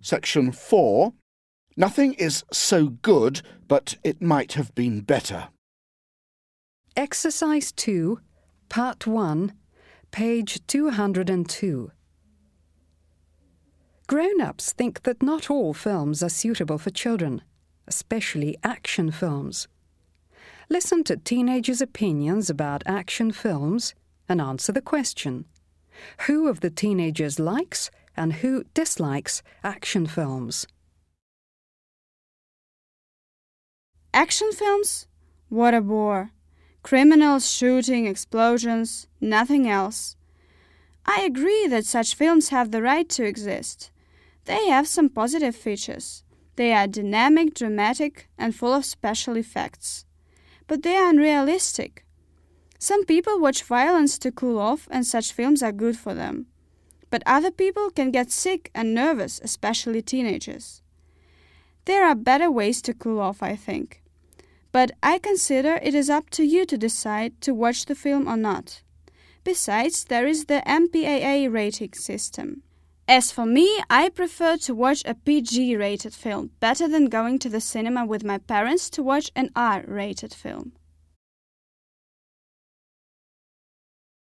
Section 4. Nothing is so good, but it might have been better. Exercise 2, Part 1, page 202. Grown ups think that not all films are suitable for children, especially action films. Listen to teenagers' opinions about action films and answer the question Who of the teenagers likes and who dislikes action films? Action films? What a bore. Criminals shooting, explosions, nothing else. I agree that such films have the right to exist. They have some positive features. They are dynamic, dramatic, and full of special effects. But they are unrealistic. Some people watch violence to cool off, and such films are good for them. But other people can get sick and nervous, especially teenagers. There are better ways to cool off, I think. But I consider it is up to you to decide to watch the film or not. Besides, there is the MPAA rating system. As for me, I prefer to watch a PG rated film better than going to the cinema with my parents to watch an R rated film.